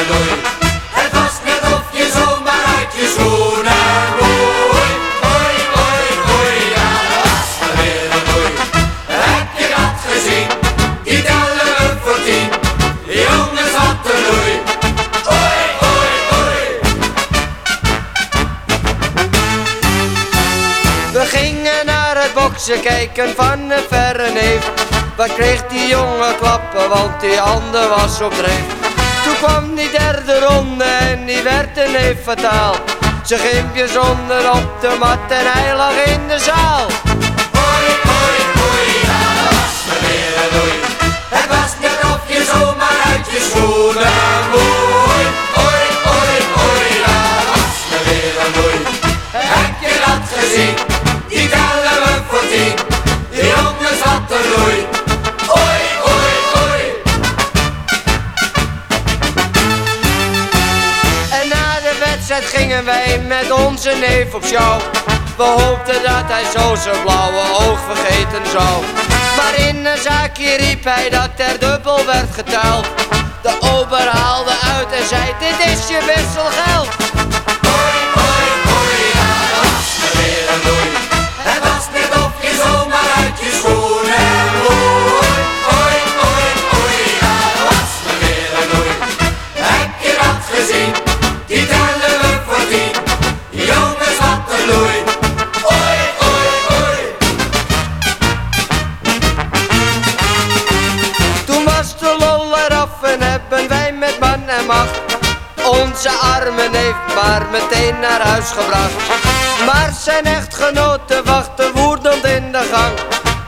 Het was met of je zomaar uit je schoenen roei. Hoi, hoi, hoi, ja, dat was weer. Heb je dat gezien? Die tellen we voor tien. Jongens, wat een doei. Hoi, hoi, hoi. We gingen naar het boksen kijken van de verre neef. Wat kreeg die jongen klappen, want die ander was op drijf. Kwam die derde ronde en die werd een neef fataal. Zijn gimpjes onder op de mat en hij lag in de zaal. Wedstrijd gingen wij met onze neef op show. We hoopten dat hij zo zijn blauwe oog vergeten zou. Maar in een zaakje riep hij dat er dubbel werd geteld. zijn armen heeft maar meteen naar huis gebracht. Maar zijn echtgenote wachten woedend in de gang.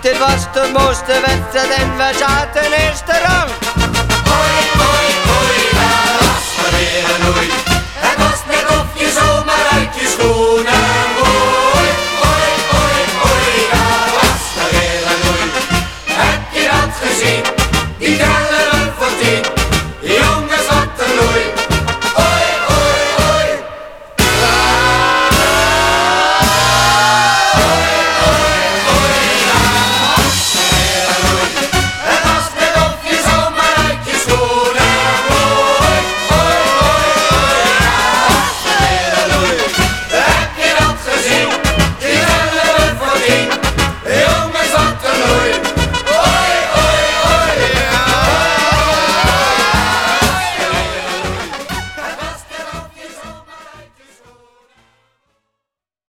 Dit was de mooiste wedstrijd en wij zaten eerste rang. Hoi, hoi, hoi, daar was maar weer een. Het was net op je zomaar uit je schoenen. Hoi, hoi, hoi, daar was maar weer een. Heb je dat gezien? Die